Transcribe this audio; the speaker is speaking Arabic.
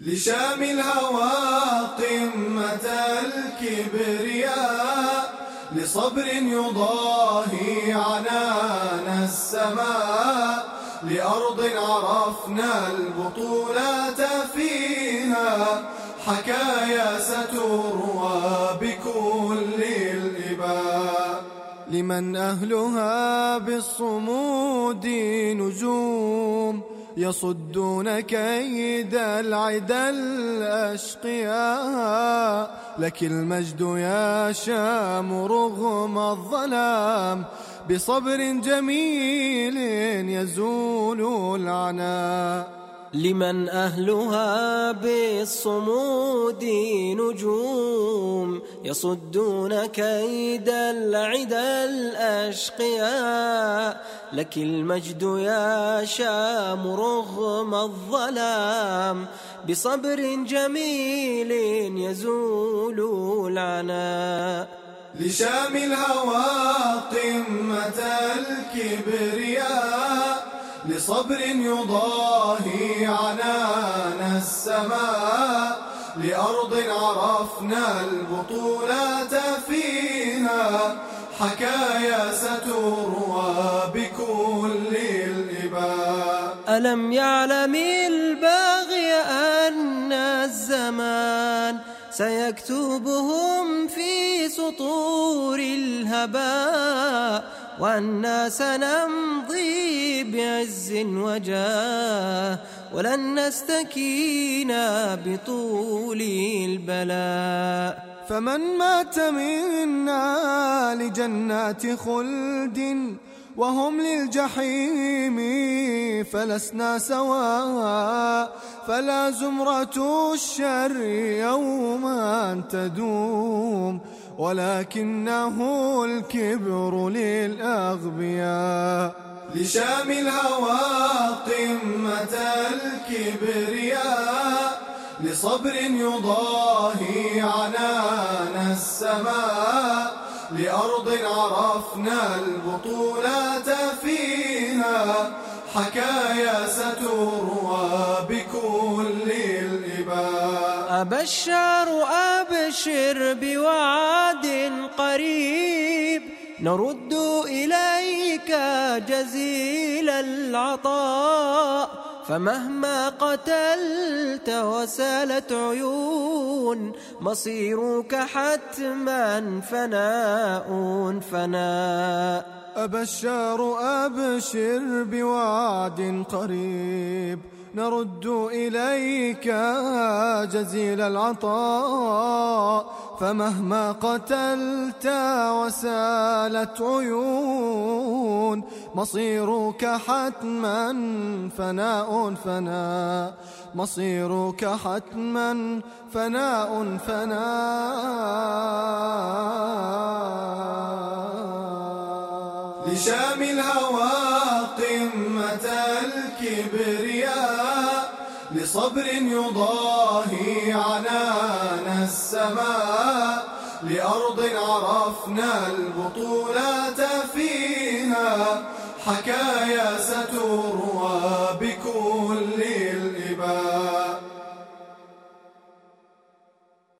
لشام الهوى قمة الكبرياء لصبر يضاهي عنان السماء لأرض عرفنا البطولات فيها حكايا ستروى بكل الإباء. لمن أهلها بالصمود نجوم يصدون كيد العدا الأشقياء لك المجد يا شام رغم الظلام. بصبر جميل يزول العناء. لمن أهلها بالصمود نجوم يصدون كيد العدا الأشقياء لك المجد يا شام رغم الظلام بصبر جميل يزول العناء لشام الهوى قمة الكبرياء لصبر يضاهي عنان السماء لأرض عرفنا البطولات فيها. حكايا ستروى بكل الإباء. ألم يعلم الباغي أن الزمان سيكتبهم في سطور الهباء؟ وأنا سنمضي بعز وجاه ولن نستكين بطول البلاء. فمن مات منا لجنات خلد وهم للجحيم فلسنا سواء. فلا زمرة الشر يوما تدوم ولكنه الكبر للأغبياء لشام الهوى قمة الكبرياء لصبر يضاهي عنان السماء لأرض عرفنا البطولات فيها حكايا ستروى بكل الإباء. أبشر أبشر بوعد قريب نرد إليك جزيل العطاء فمهما قتلت وسالت عيون مصيرك حتما فناء فناء. أبشر أبشر بوعد قريب نرد إليك جزيل العطاء فمهما قتلت وسالت عيون مصيرك حتما فناء فناء مصيرك حتما فناء فناء. لشام الهوى قمة الكبرياء. لصبر يضاهي عنان السماء لأرض عرفنا البطولات فيها حكايا ستروى